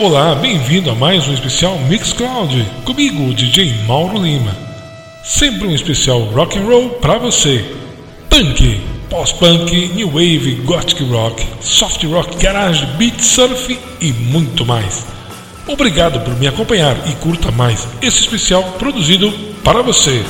Olá, bem-vindo a mais um especial Mixcloud comigo, DJ Mauro Lima. Sempre um especial rock and roll para você. Punk, pós-punk, new wave, gothic rock, soft rock, garage, beat surf e muito mais. Obrigado por me acompanhar e curta mais esse especial produzido para você.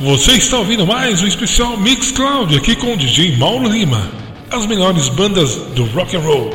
Você está ouvindo mais um especial Mix Cloud aqui com o DJ Mauro Lima. As melhores bandas do rock and roll.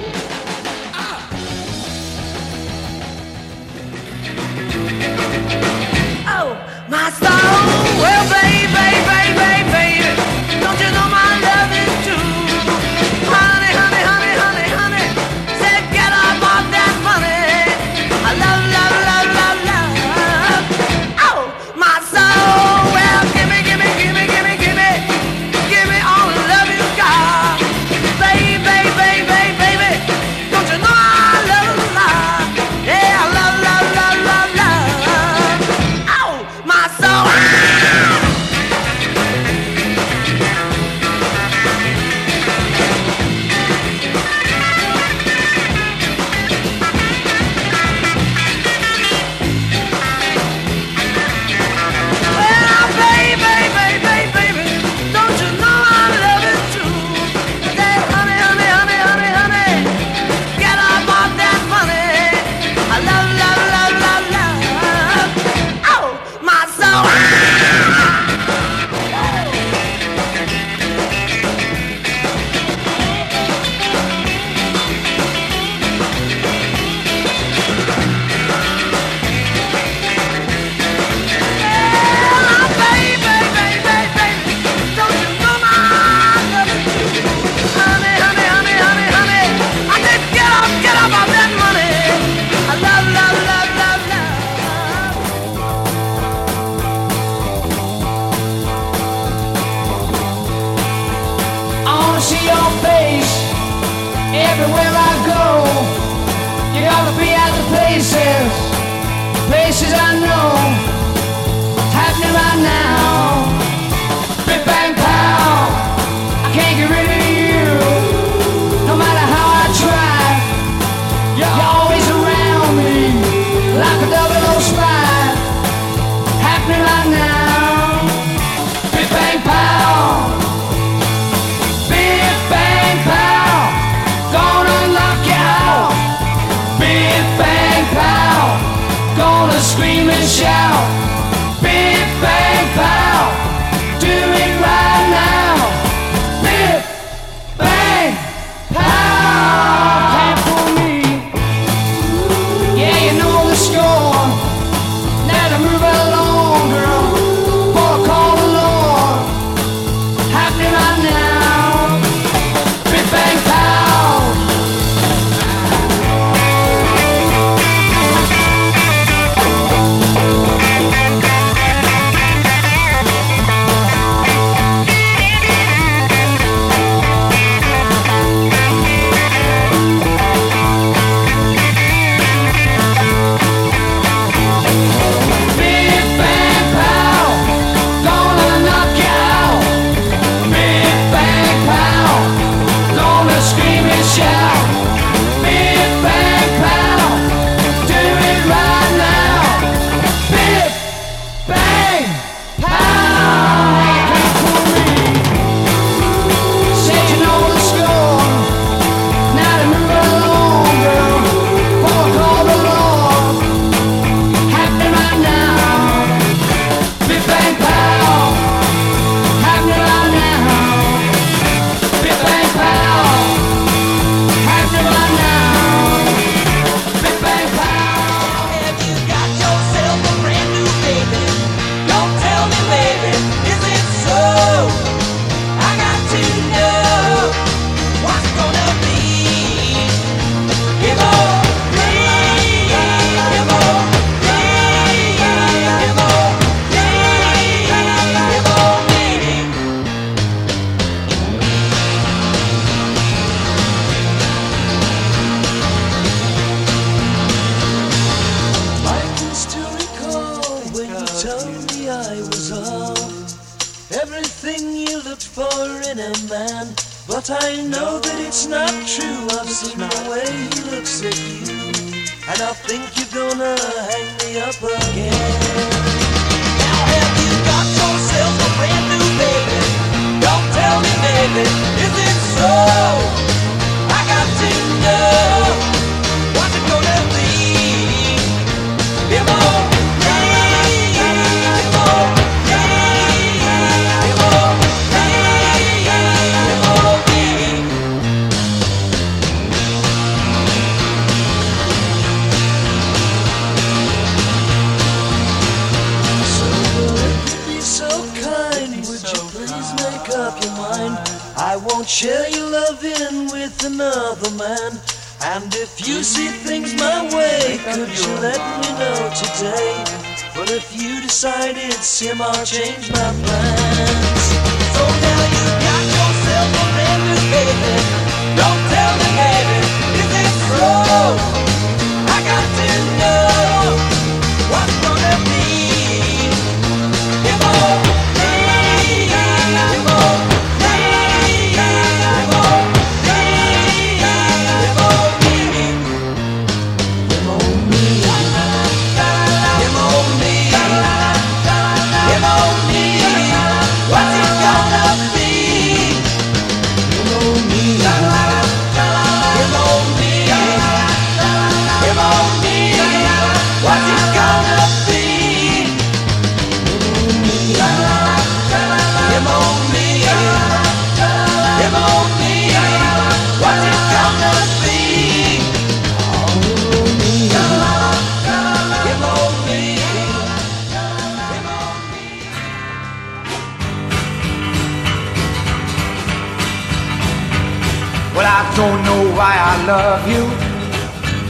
Don't know why I love you.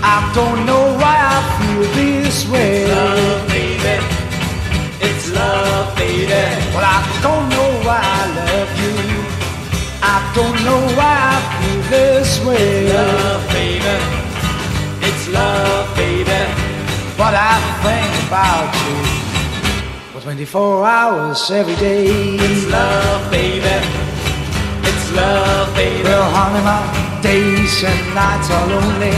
I don't know why I feel this way. Love, baby. It's love, baby. Well, I don't know why I love you. I don't know why I feel this way. It's Love, baby. It's love, baby. But I think about you for 24 hours every day. It's love, baby. It's love, baby. Well, honey, my days and nights are lonely.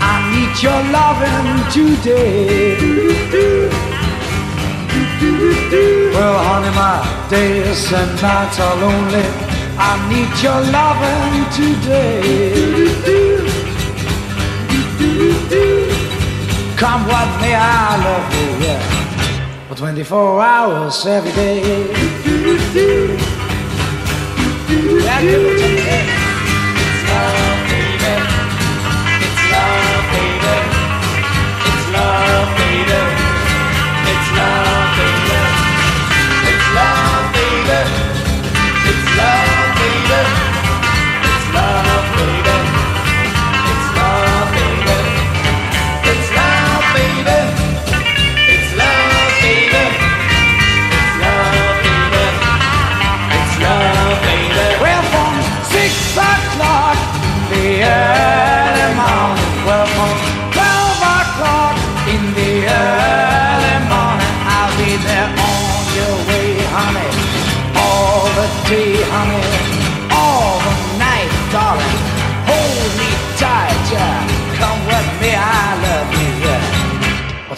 I need your loving today. Well, honey, my days and nights are lonely. I need your loving today. Come what may, I love you, yeah. For 24 hours every day. Yeah, For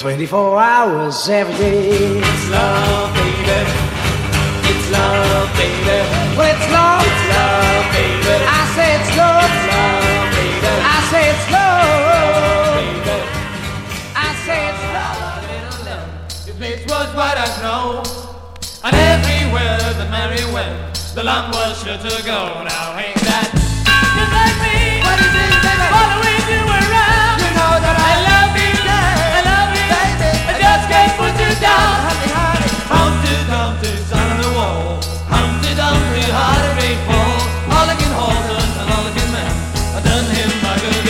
24 hours every day. It's love, baby. It's love, baby. Well, it's love. It's love, baby. I say it's love. It's love, baby. I say it's love. Baby. I say it's love. Your place was white as snow. And everywhere the Mary went, the lamb was sure to go. Now ain't that just like me? What is it, baby? Following Dumpty on the wall. Humpty Dumpty had a great fall. Mulligan horses and Mulligan men. I done him again.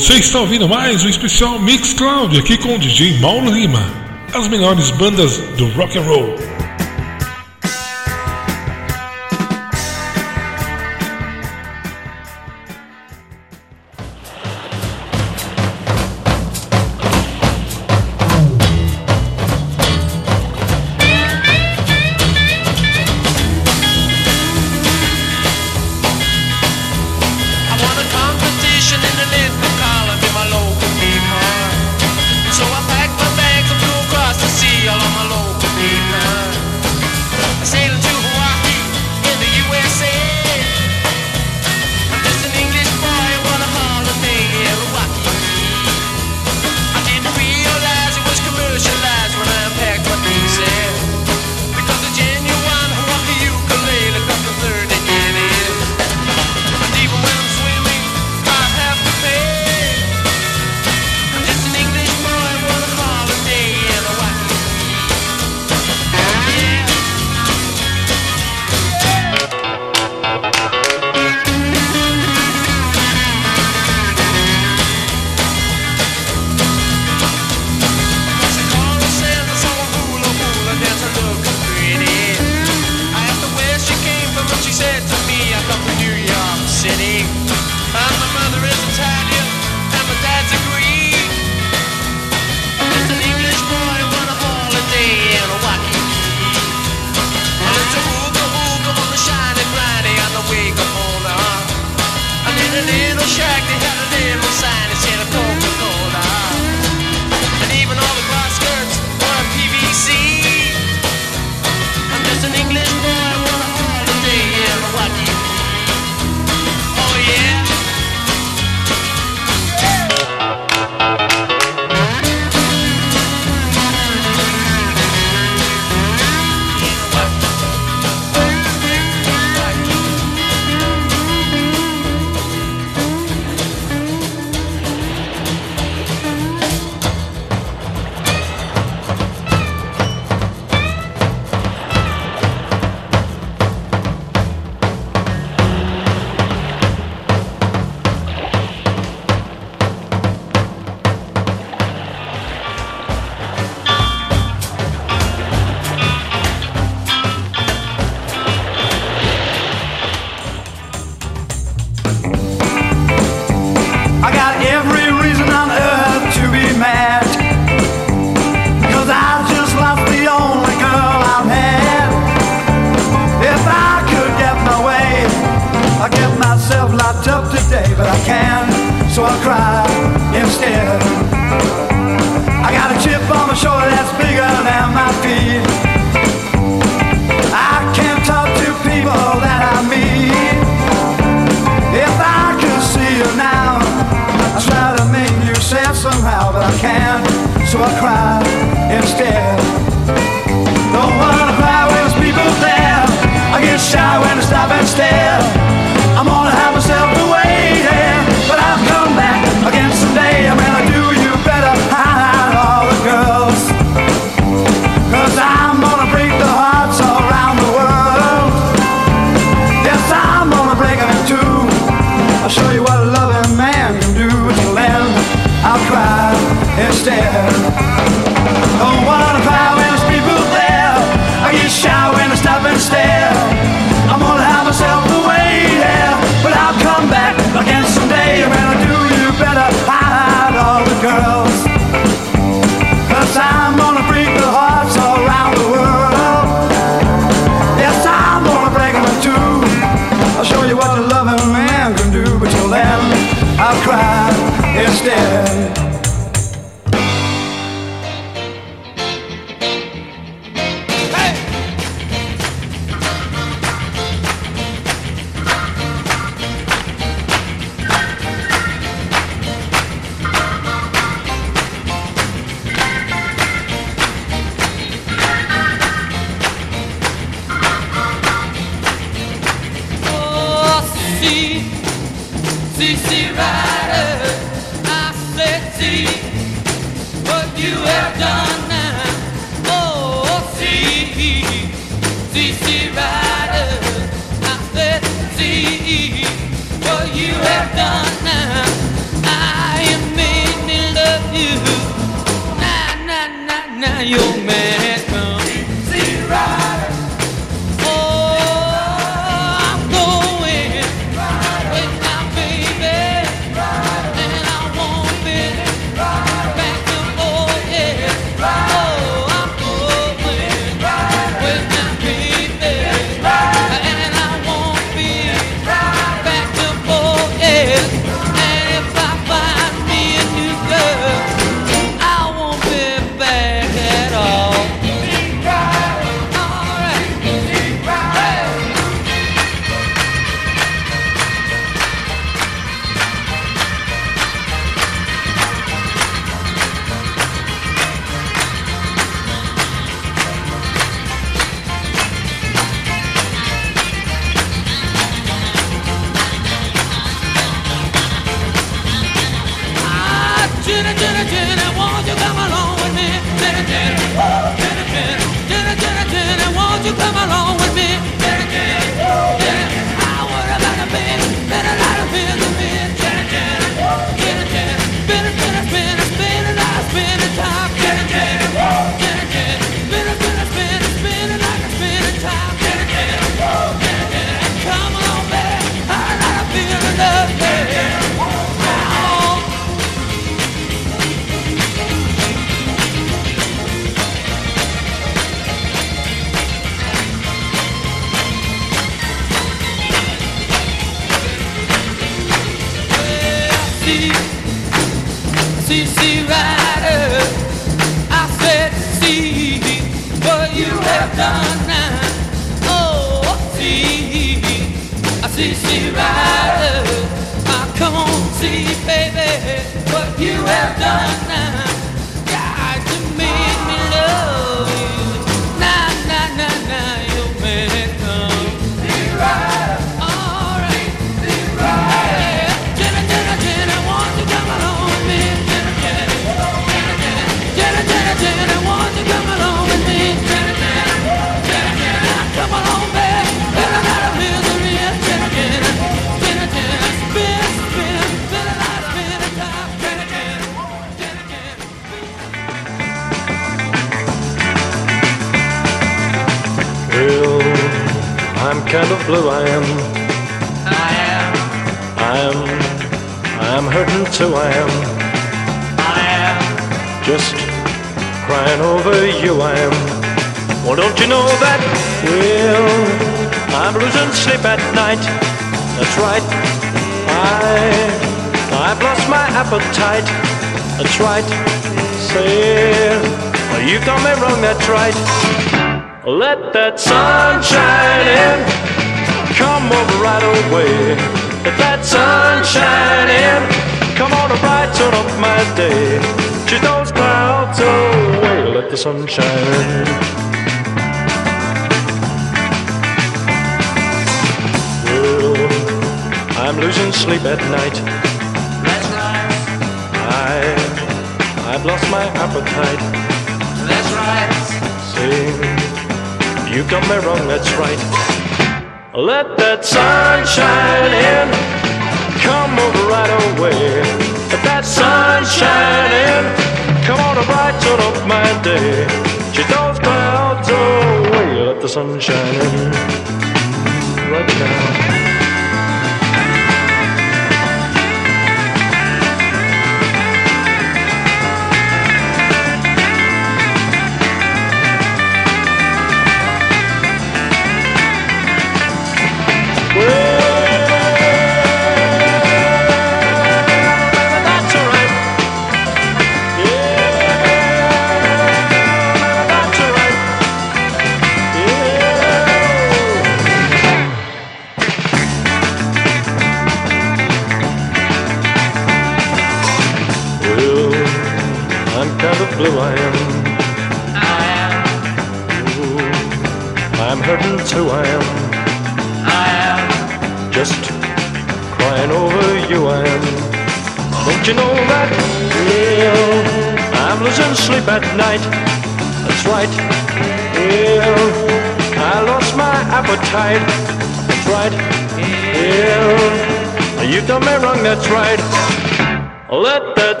Você está ouvindo mais um especial Mix Cloud aqui com o DJ Mauro Lima. As melhores bandas do rock and roll.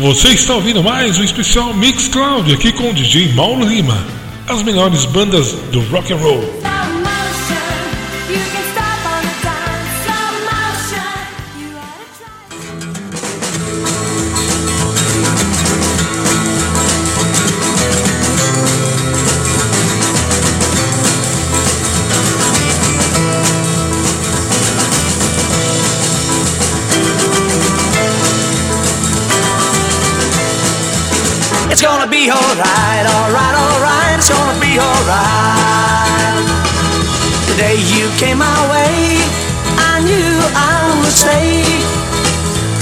Você está ouvindo mais um especial Mix Cloud aqui com o DJ Mauro Lima. As melhores bandas do rock and roll. Be alright, alright, alright, it's gonna be alright. The day you came my way, I knew I would stay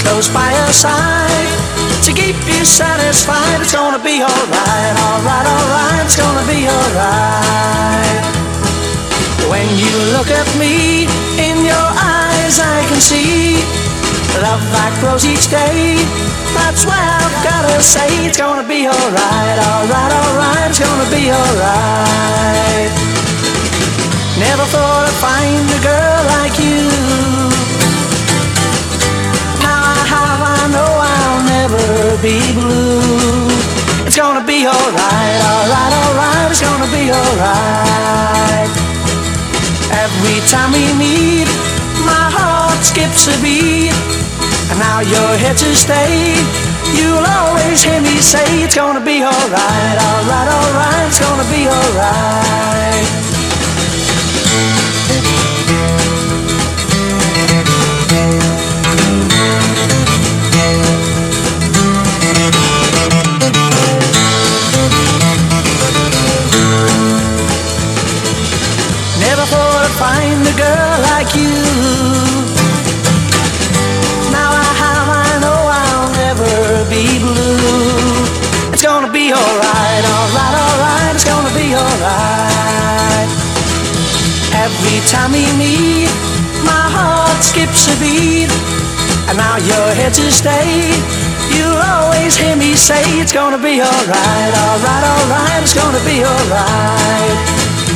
close by your side to keep you satisfied. It's gonna be alright, alright, alright, it's gonna be alright. When you look at me, in your eyes I can see love that grows each day. That's why I've gotta say it's gonna be alright, alright, alright, it's gonna be alright. Never thought I'd find a girl like you. Now I have, I know I'll never be blue. It's gonna be alright, alright, alright, it's gonna be alright. Every time we meet, heart skips a beat. And now you're here to stay. You'll always hear me say it's gonna be alright, alright, alright, it's gonna be alright. Alright, alright, alright, it's gonna be alright. Every time we meet, my heart skips a beat. And now you're here to stay. You'll always hear me say it's gonna be alright, alright, alright, it's gonna be alright.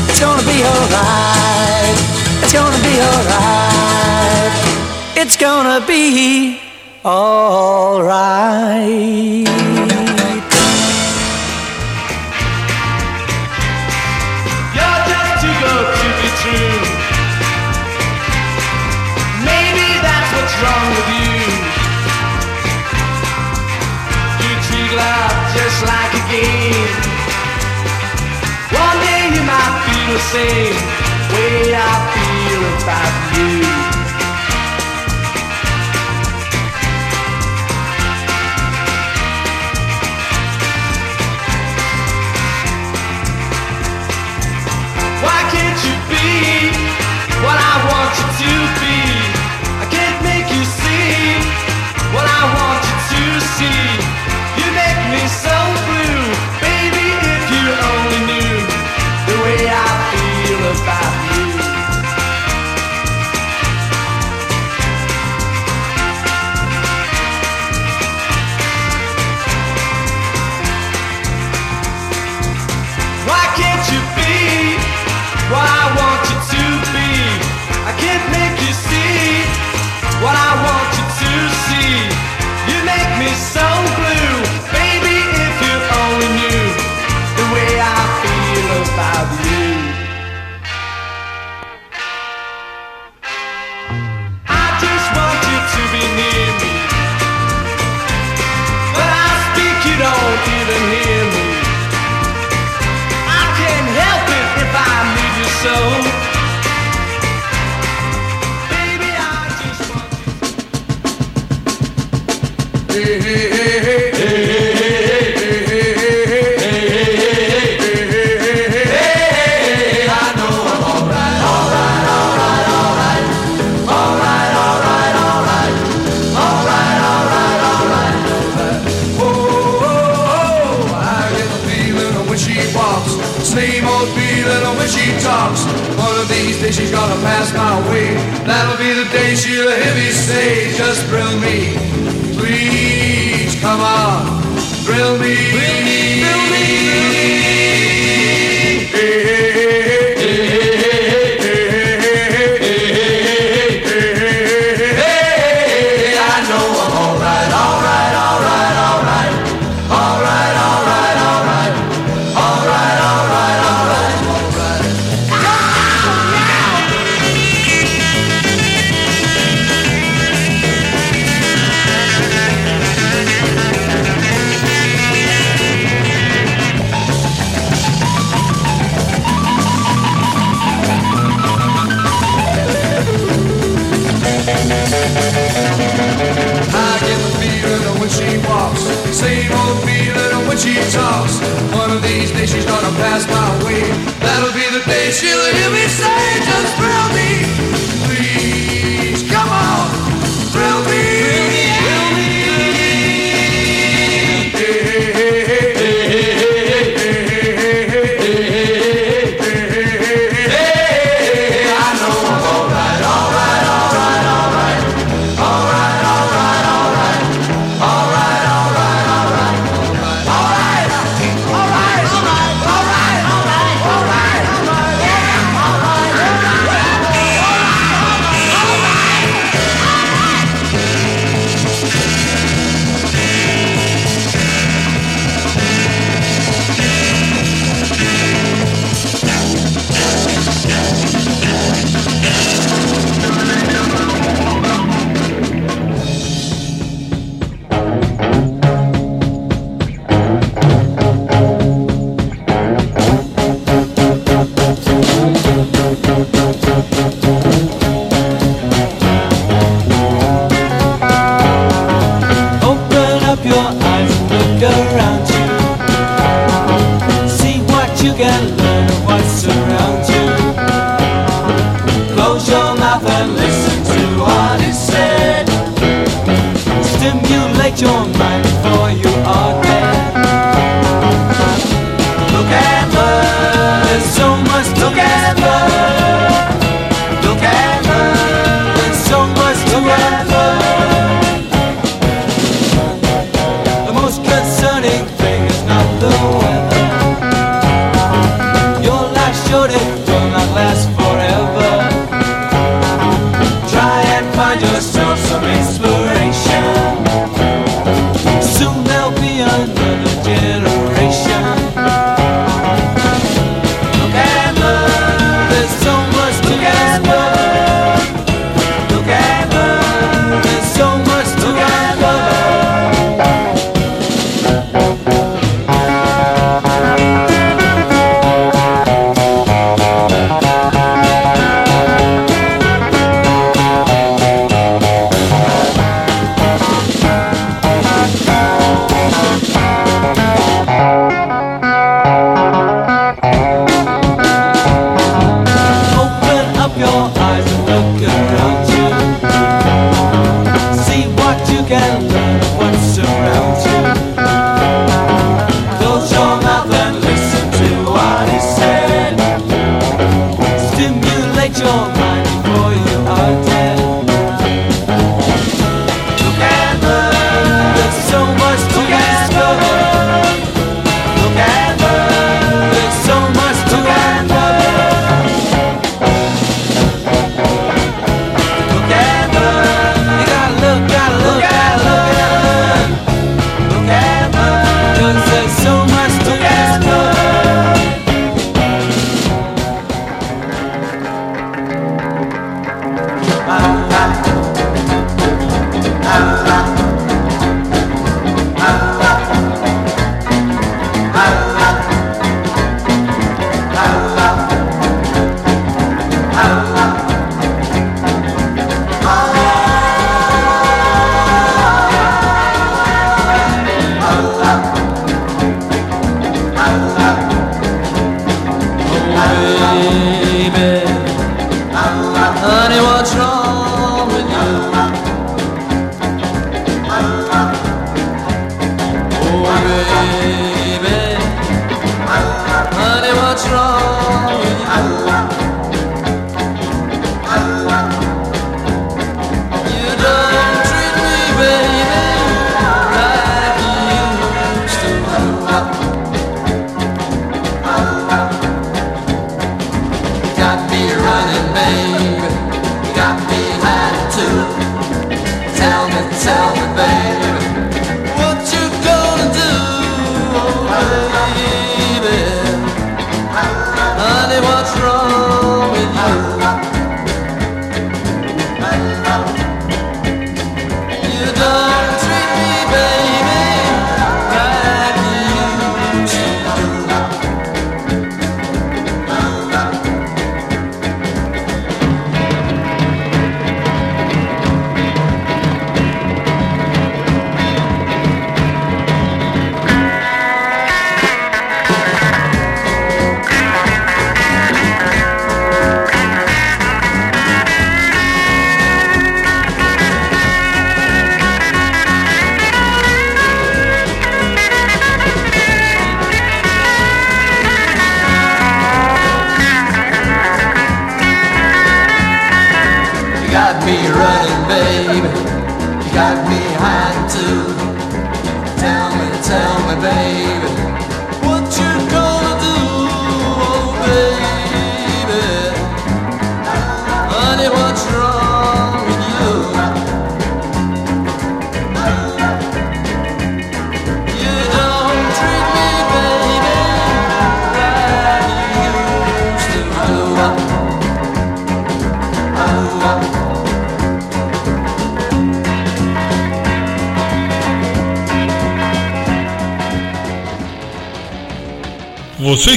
It's gonna be alright. It's gonna be alright. It's gonna be alright. Same way I feel about you.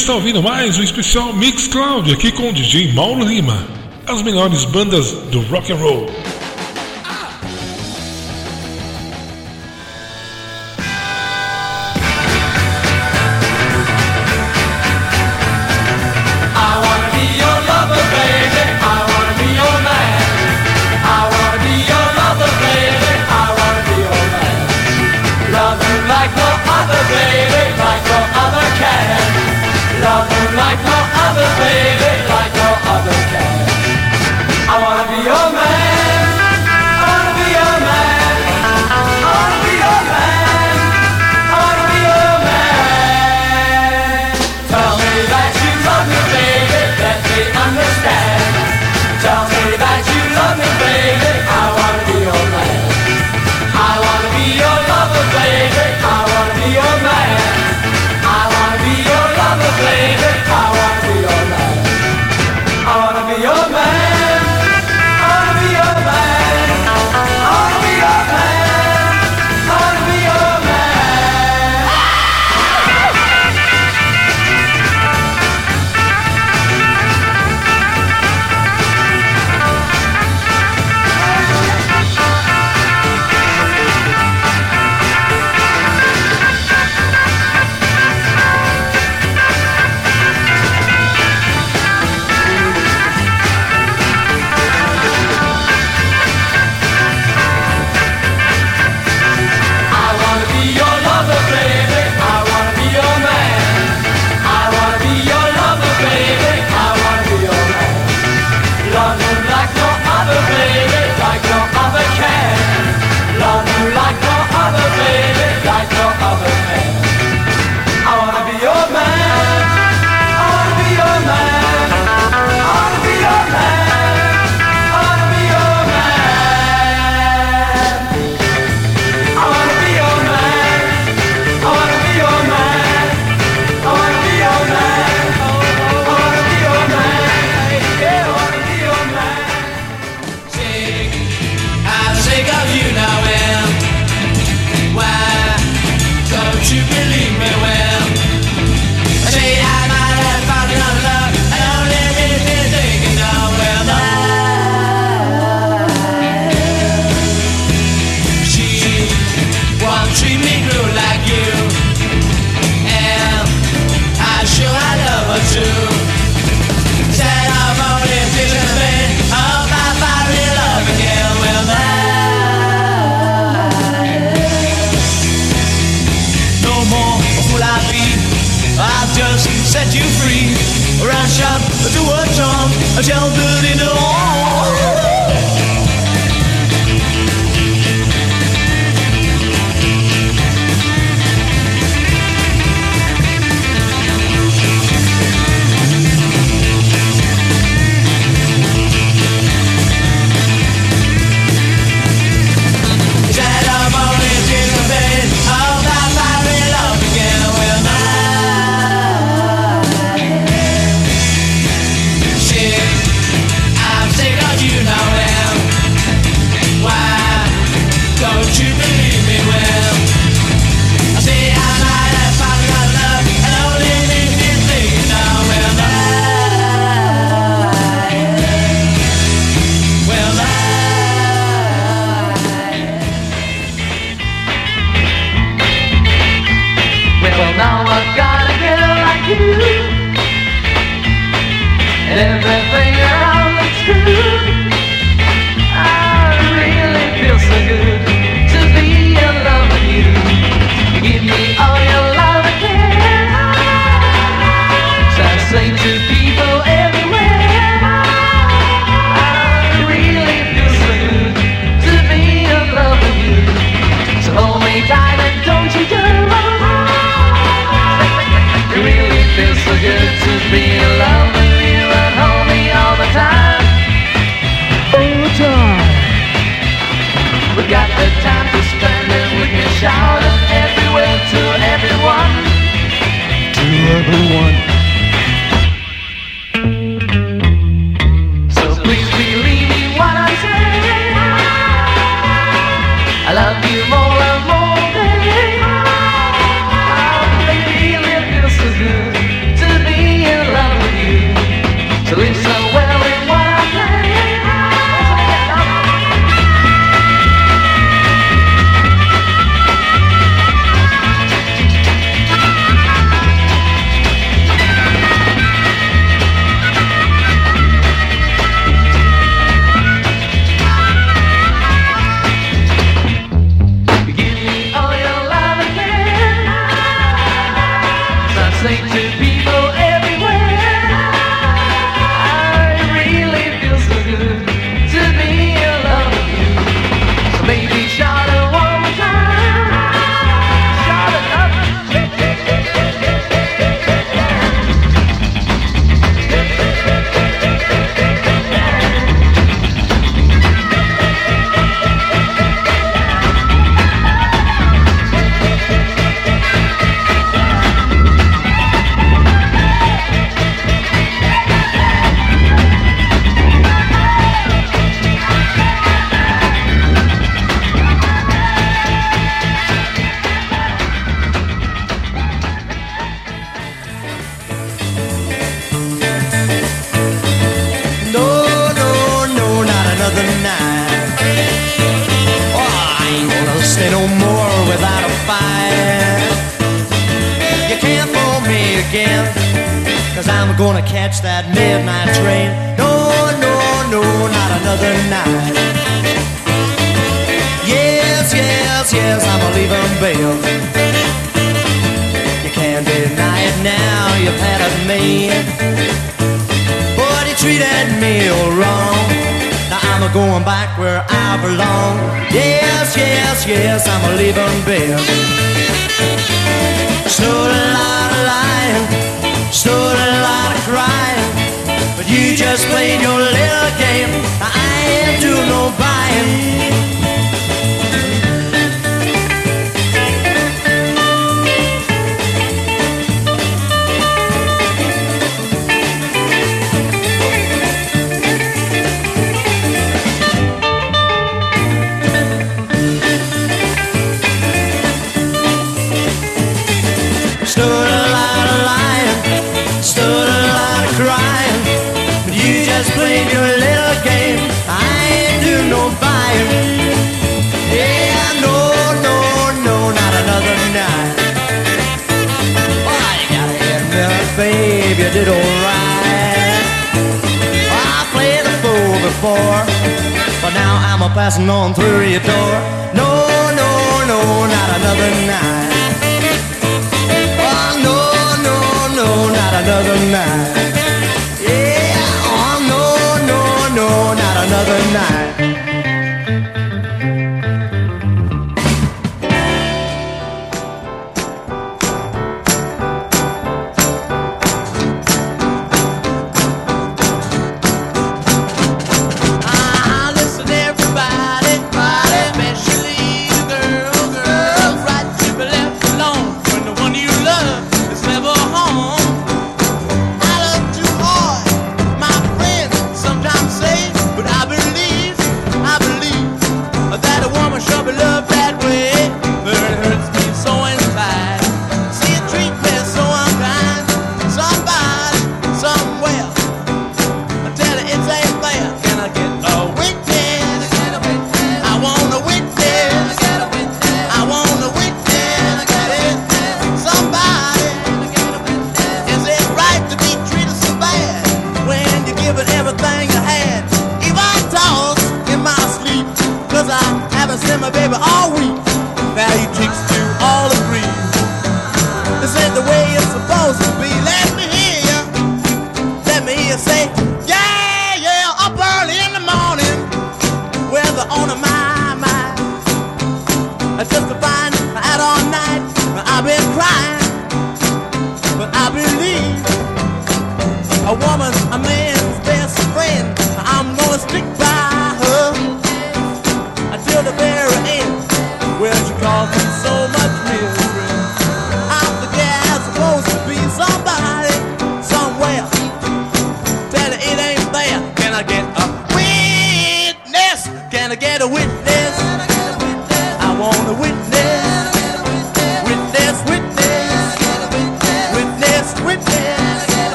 está ouvindo mais um especial Mix Cloud aqui com o DJ Mauro Lima. As melhores bandas do rock and roll.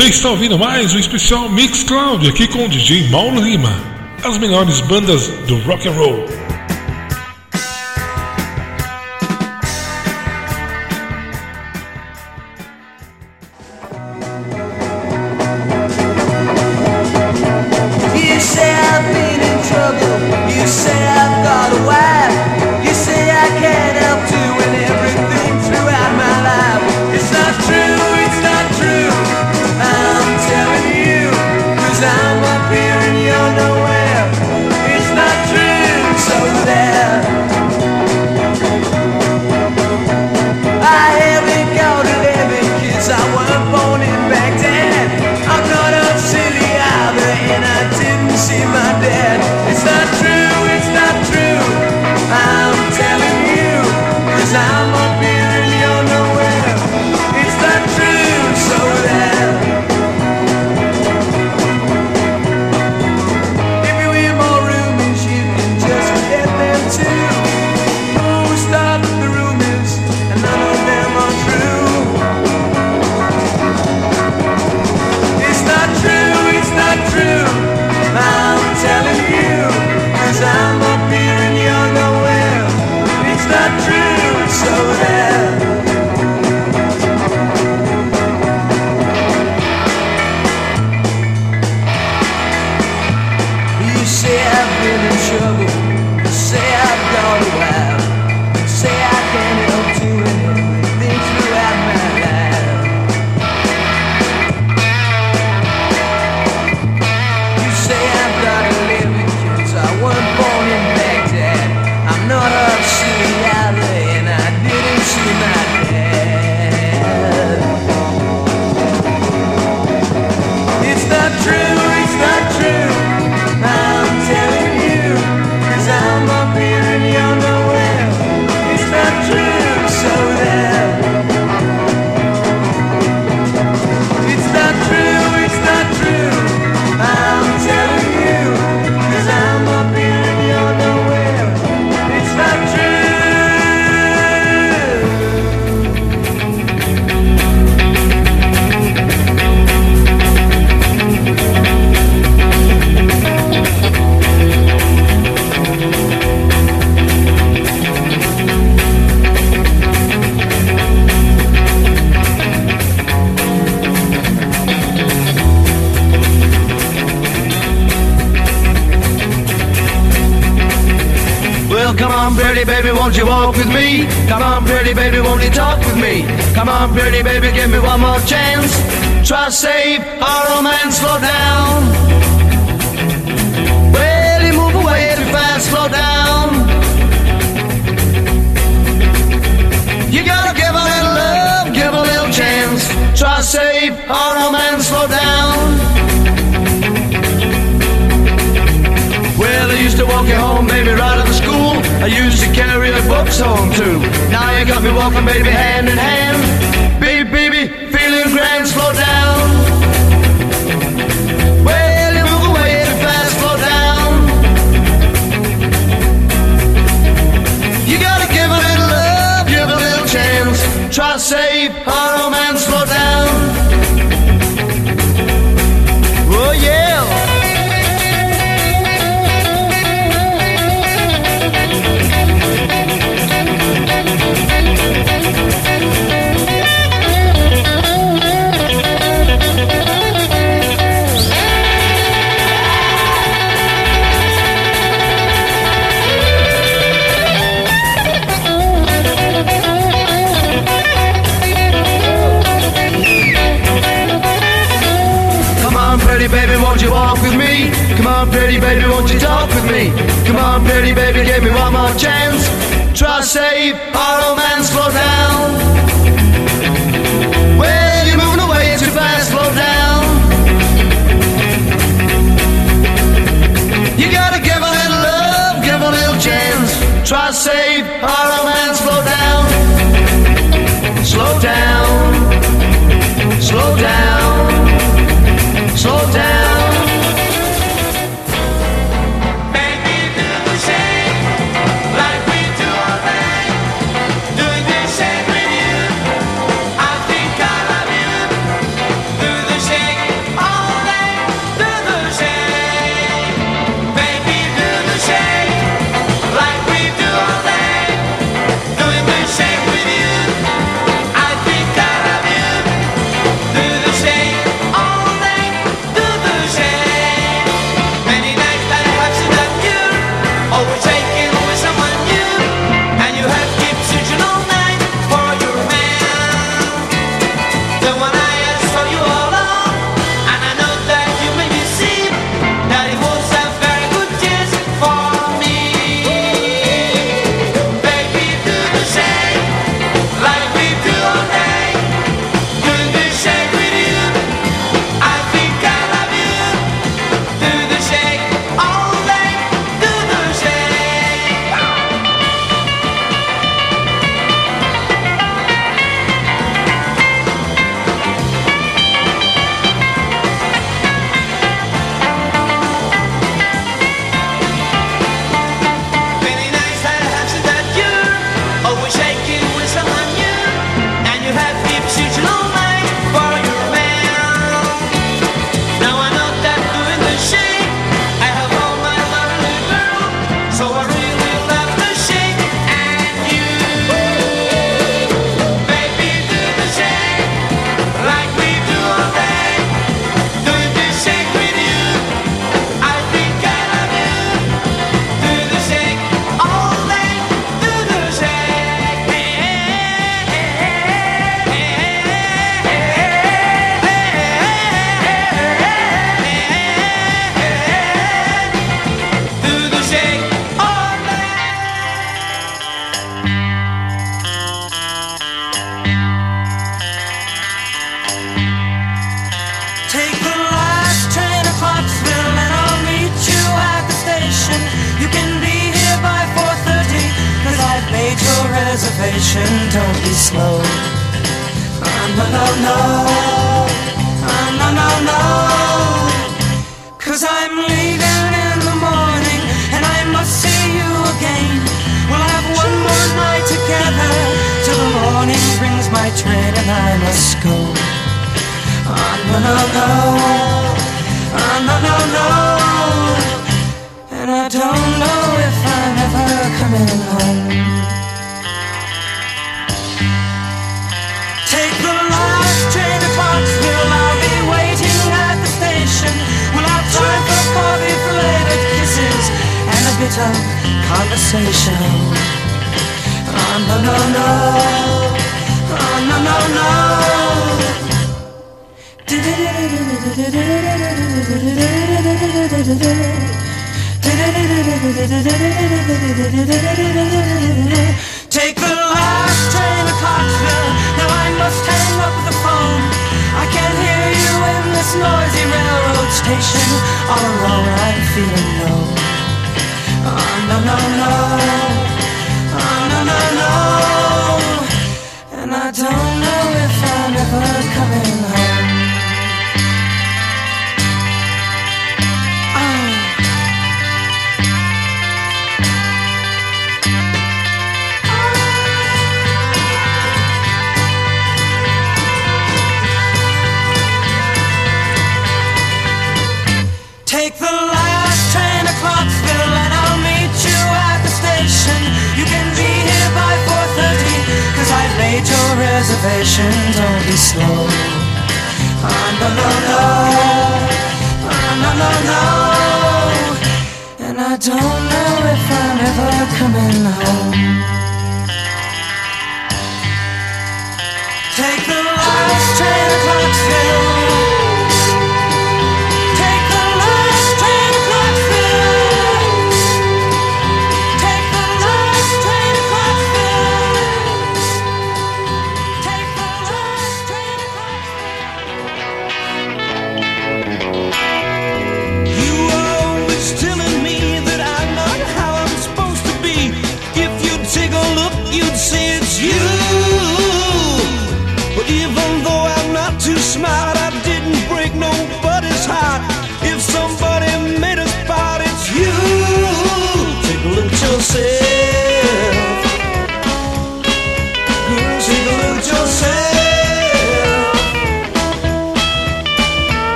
Você está ouvindo mais o um especial Mix Cloud aqui com o DJ Mauro Lima. As melhores bandas do rock and roll. Now you got me walking, baby, hand in hand. Baby, baby, feeling grand, slow down.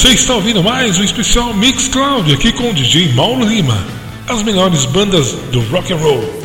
Você está ouvindo mais um especial Mix Cloud aqui com o DJ Mauro Lima. As melhores bandas do rock and roll.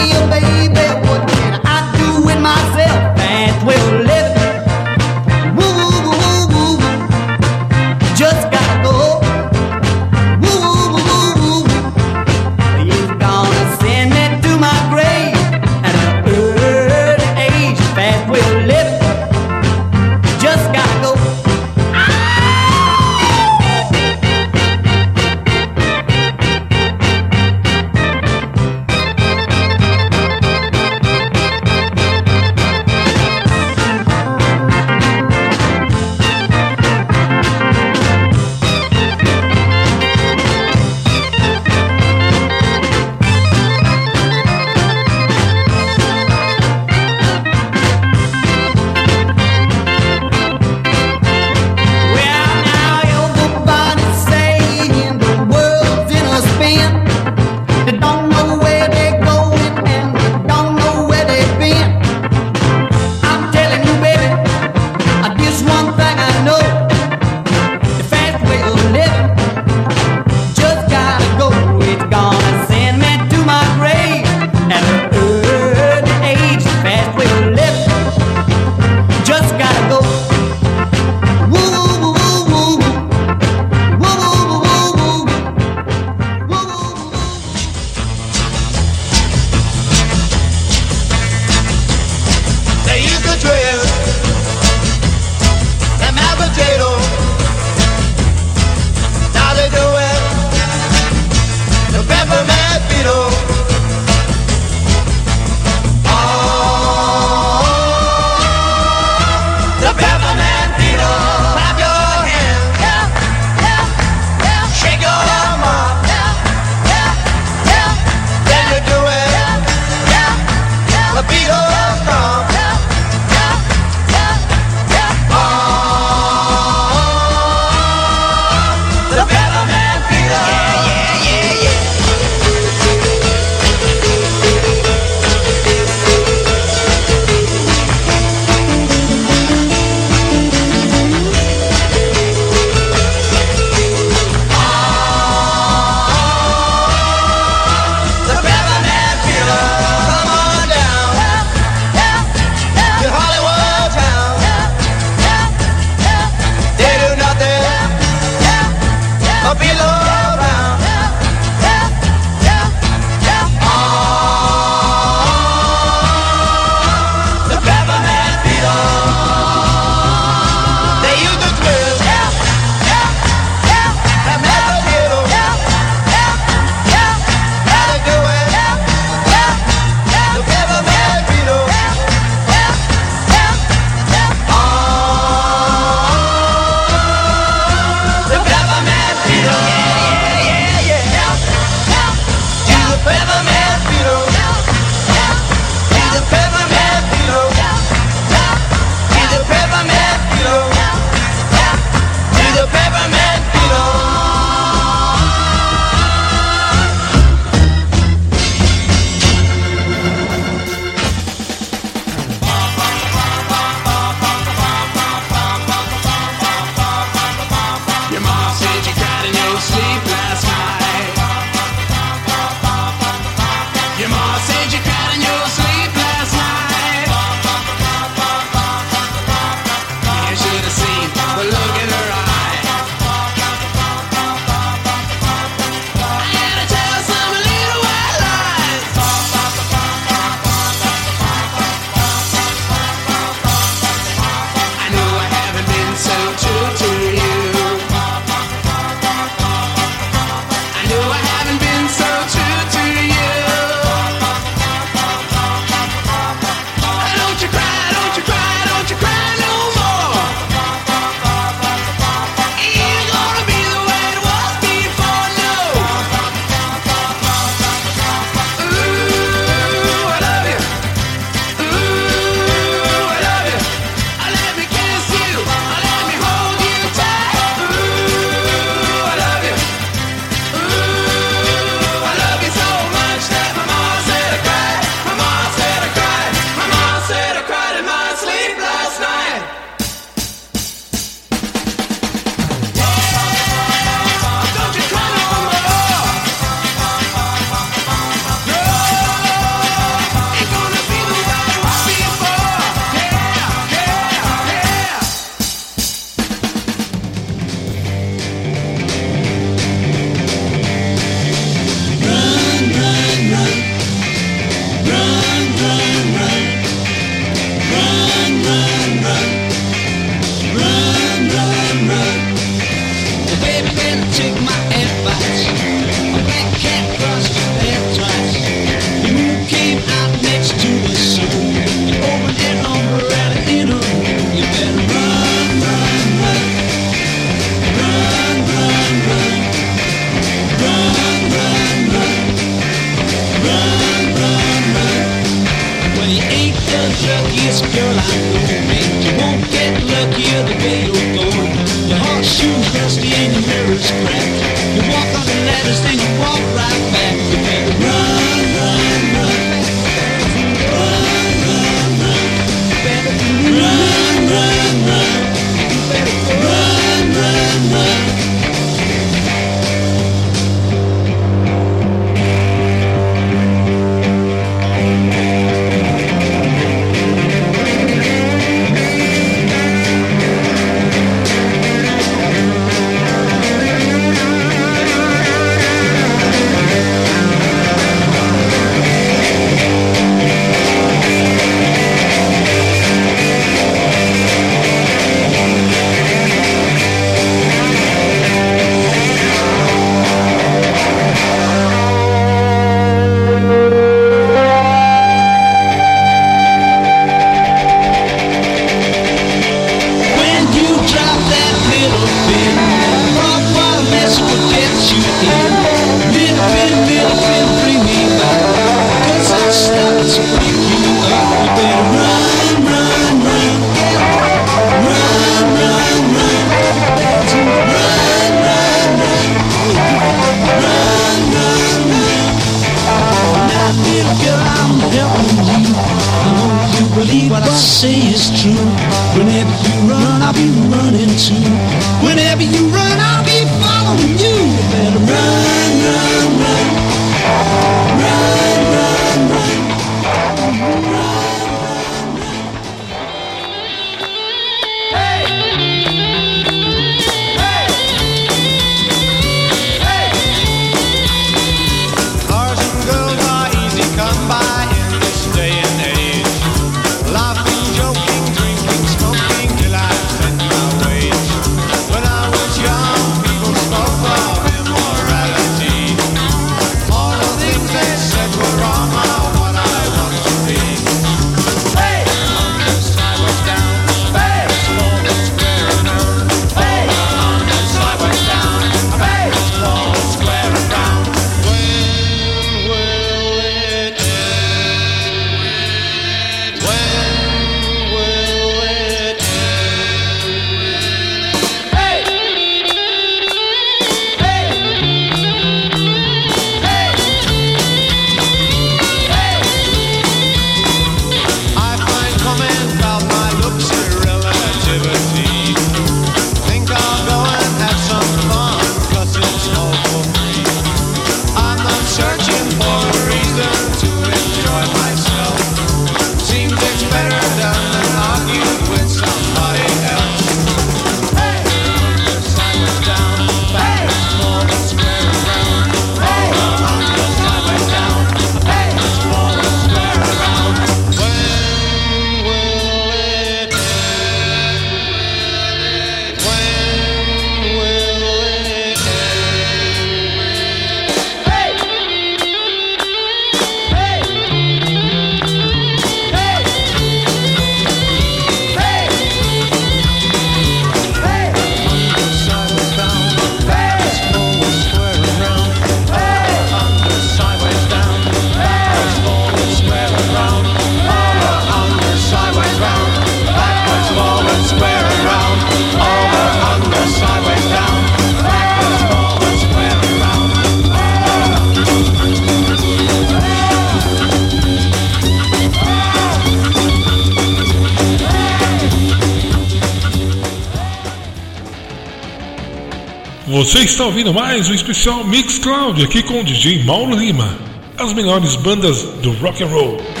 ouvindo mais o um especial Mix Cloud aqui com o DJ Mauro Lima. As melhores bandas do rock and roll.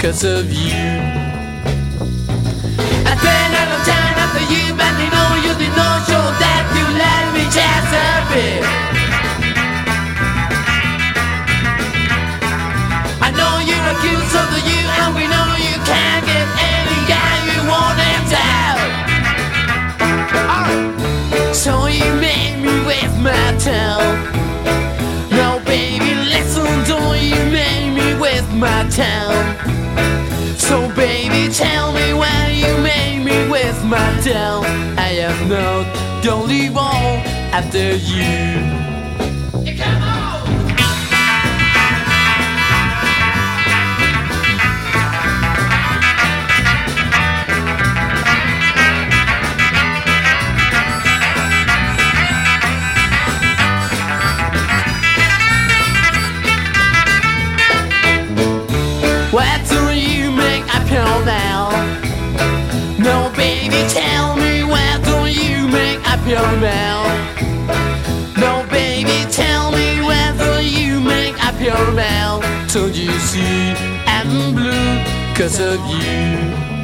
because of you. I turn out of time after you, but they know you did not show that you let me just a bit. I know you're accused of the you, and we know you can't get any guy you want him down. Right. So you made me with my town. No, baby, listen, don't you made me with my town. Tell me why you made me with my tail. I am not the only one after you. mind. No, baby, tell me whether you make up your mind. Till you see I'm blue, cause of you.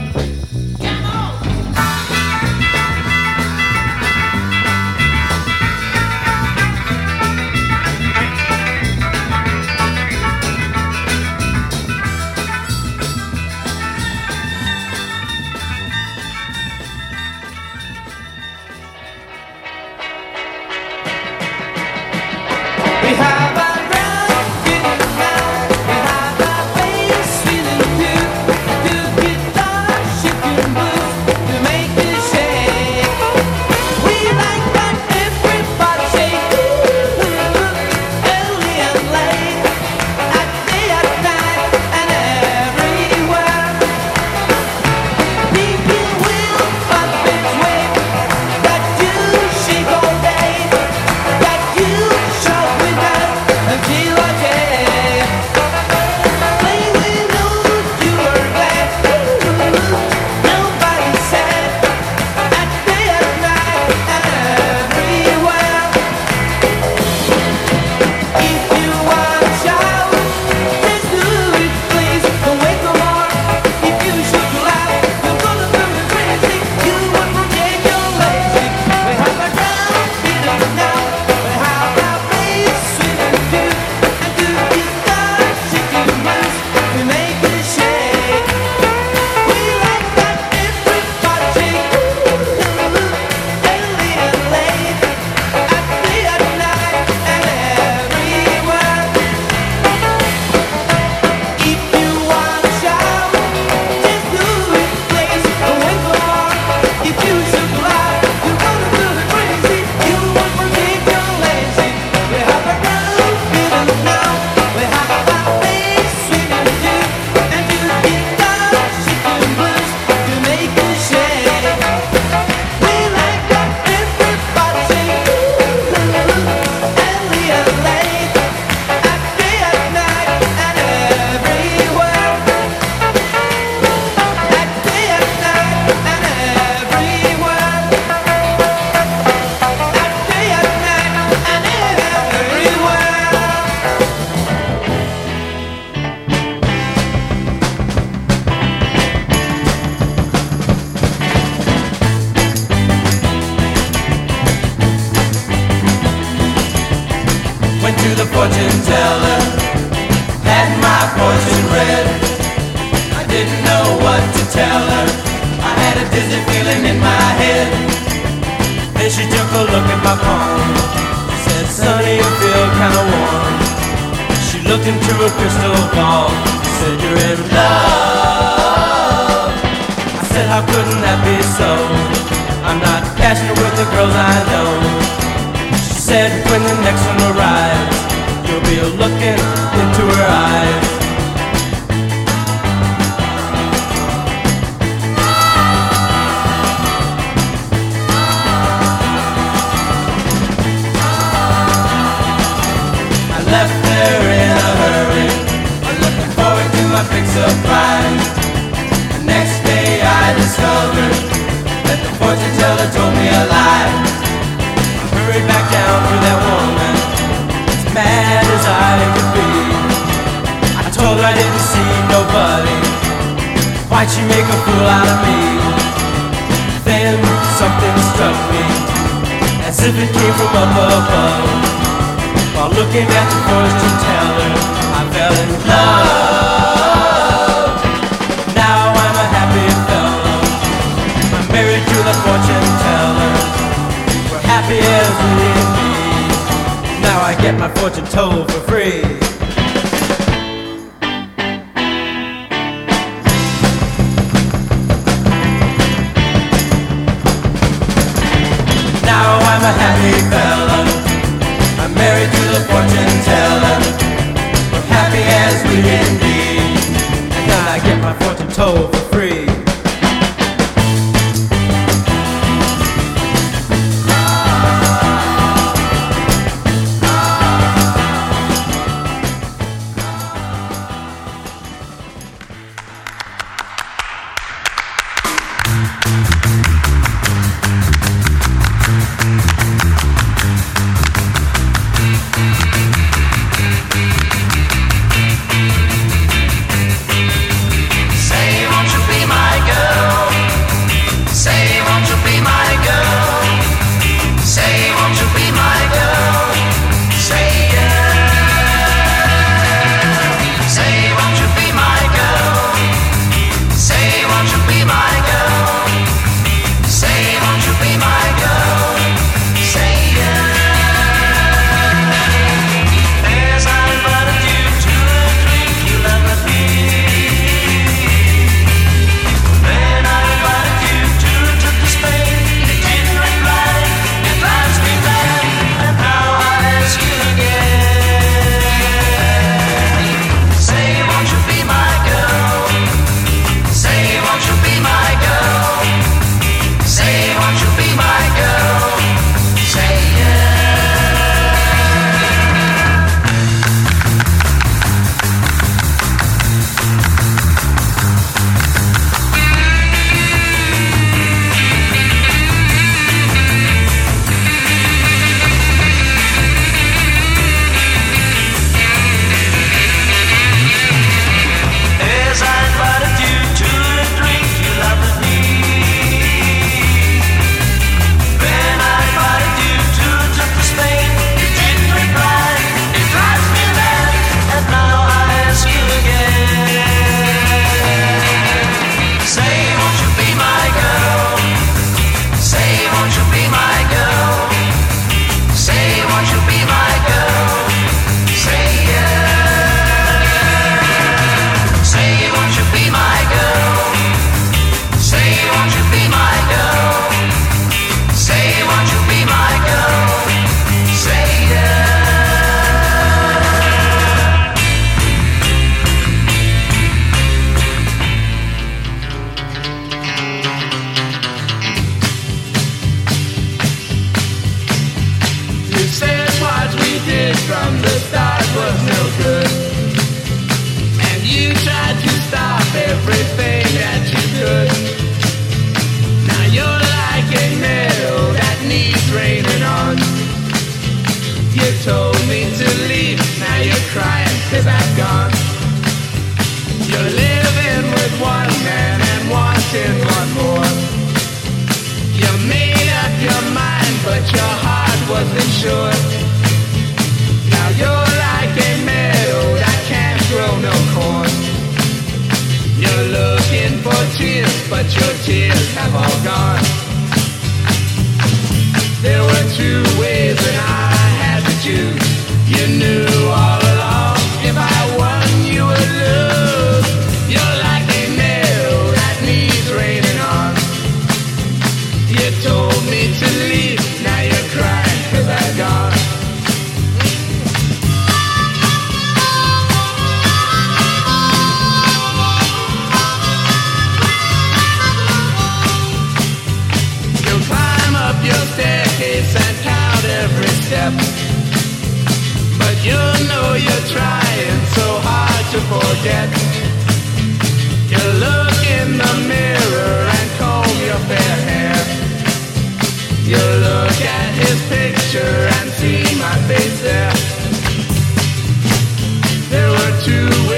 to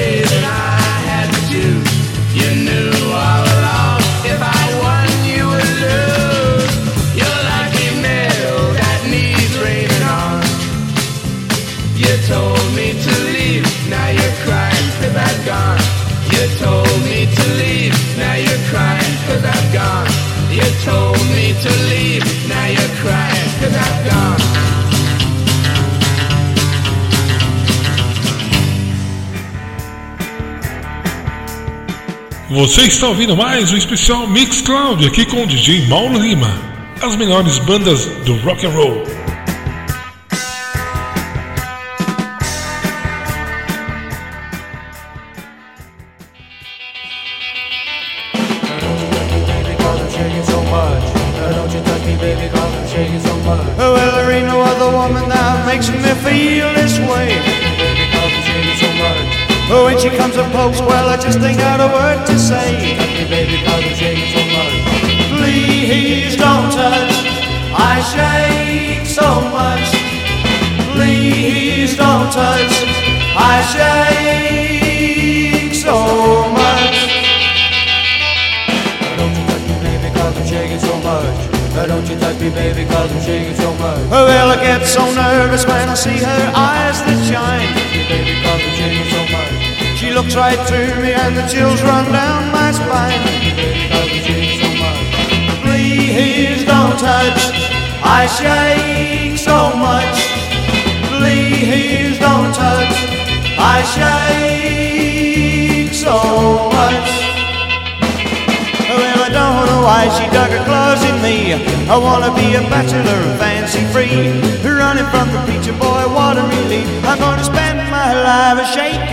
Você está ouvindo mais o um especial Mix Cloud aqui com o DJ Mauro Lima. As melhores bandas do rock and roll.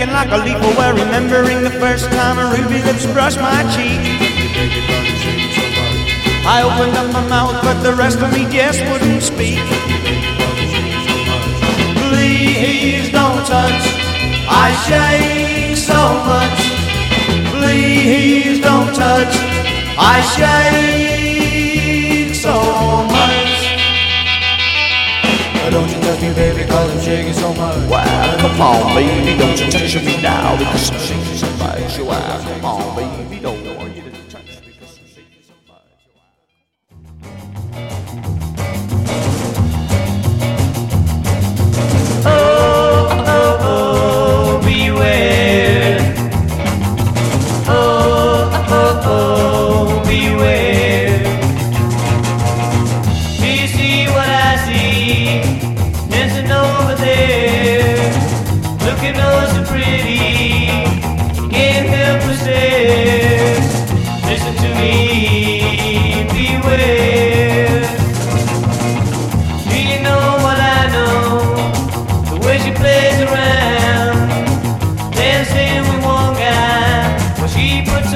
shaking like a leaf away, remembering the first time a ruby lips brushed my cheek. I opened up my mouth, but the rest of me just wouldn't speak. Please don't touch, I shake so much. Please don't touch, I shake so much. Don't you touch me, baby. I'm shaking so much. Wow, come on, baby, don't you touch me now because I'm shaking so much. Wow, come on, baby, don't.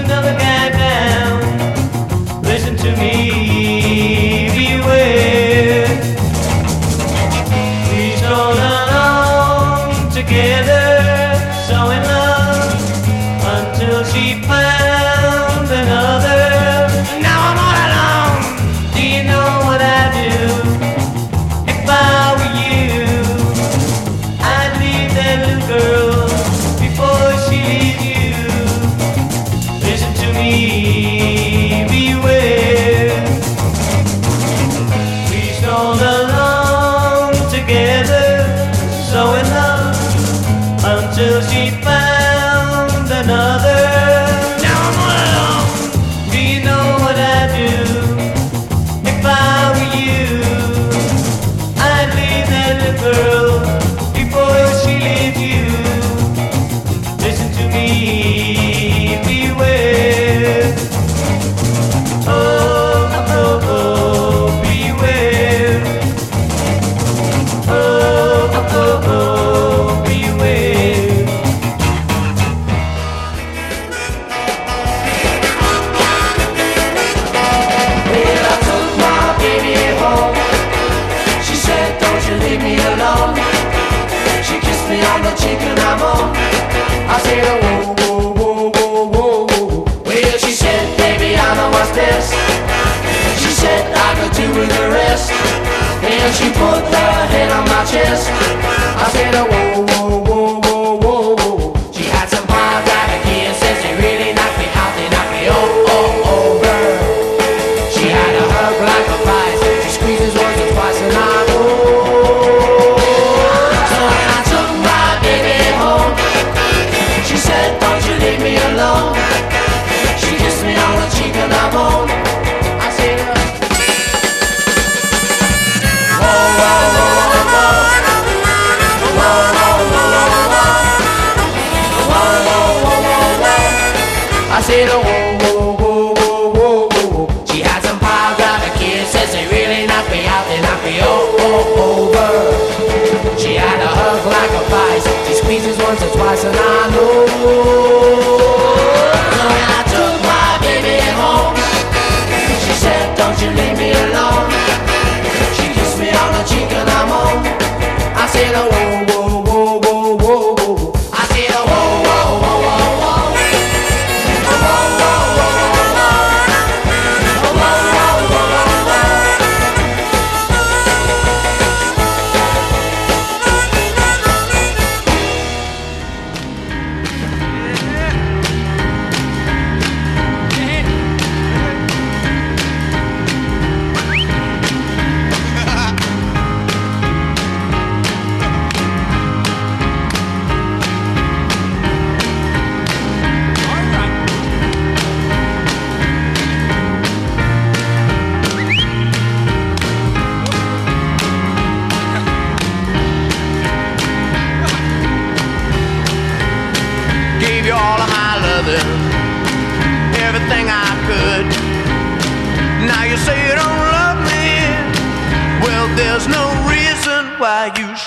another guy down. just tonight.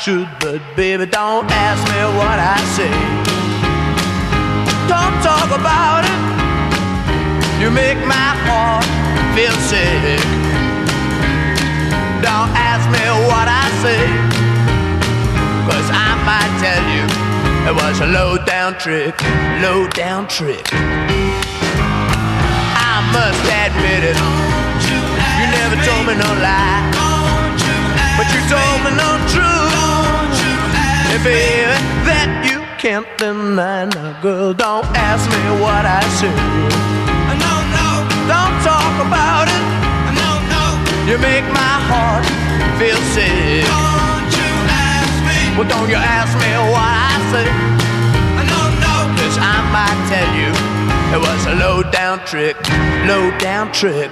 Should, but baby, don't ask me what I say. Don't talk about it. You make my heart feel sick. Don't ask me what I say. Cause I might tell you it was a low down trick, low down trick. I must admit it. You never told me no lie. But you told me no truth. Baby, that you can't deny. Now, girl, don't ask me what I say. No, no. Don't talk about it. No, no. You make my heart feel sick. Don't you ask me. Well, don't you ask me what I say. No, no. Cause I might tell you it was a low down trick, low down trick.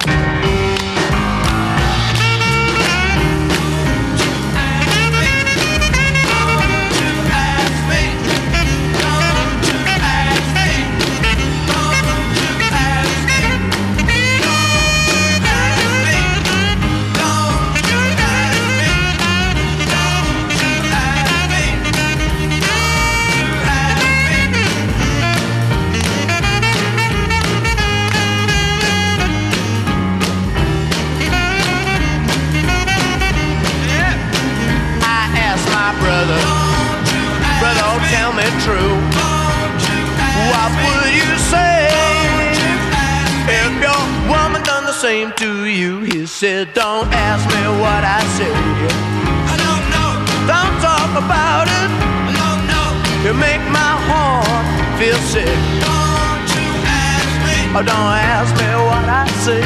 Same to you? He said, Don't ask me what I say. I Don't know. Don't talk about it. I don't know. You make my heart feel sick. Don't you ask me. Oh, don't ask me what I say.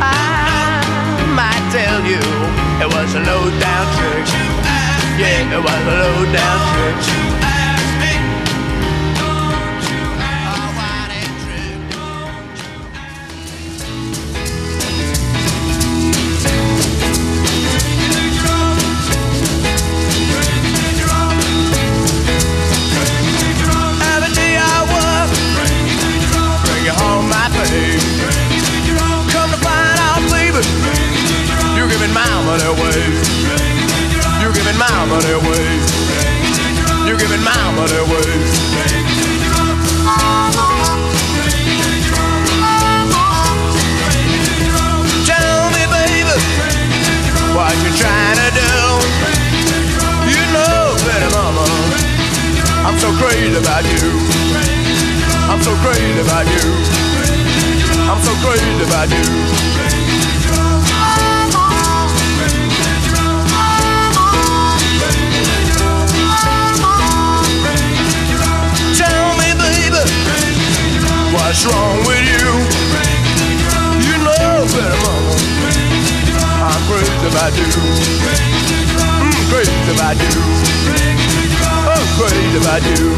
I might tell you it was a low down trick. Yeah, it was a low down trick. Giving mama that way. You giving mama that way. You're giving mama that way. Tell me, baby, what you trying to do? You know, better, mama. I'm so crazy about you. I'm so crazy about you. I'm so crazy about you. What's wrong with you? You know better, mama. I'm crazy about you. Mm, crazy about you. I'm crazy about you.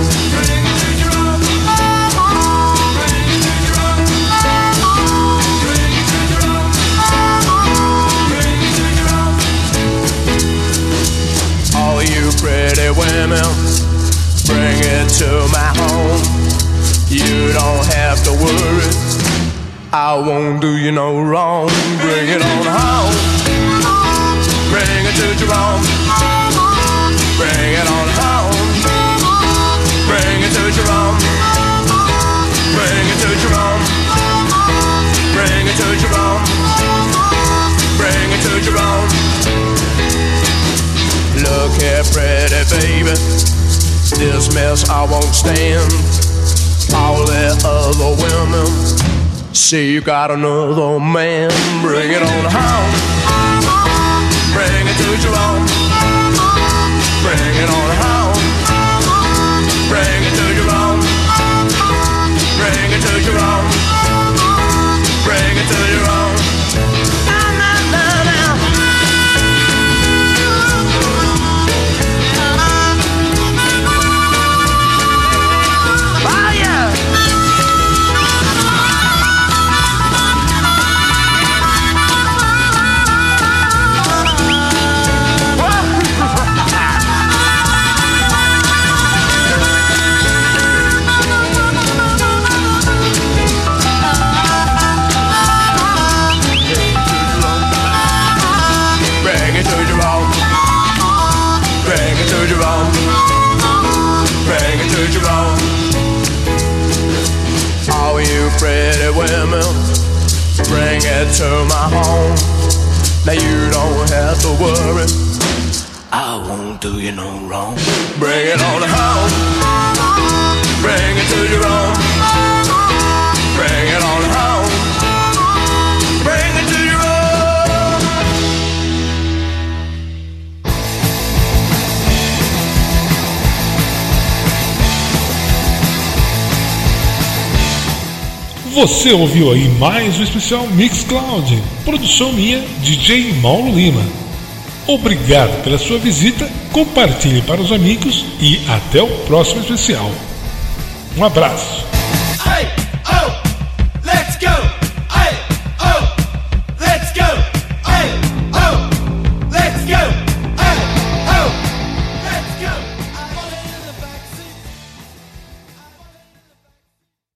All you pretty women, bring it to my home. You don't have to worry. I won't do you no wrong. Bring it on home. Bring it to Jerome. Bring it on home. Bring it to Jerome. Bring it to Jerome. Bring it to Jerome. Bring it to Jerome. Look here, pretty baby. This mess I won't stand. All the other women say you got another man. Bring it on home. Bring it to Jerome. Bring it on home. Bring you wrong. All you pretty women, bring it to my home. Now you don't have to worry. I won't do you no wrong. Bring it on home. Bring it to your own. Você ouviu aí mais um especial Mixcloud, produção minha, DJ Mauro Lima. Obrigado pela sua visita, compartilhe para os amigos e até o próximo especial. Um abraço.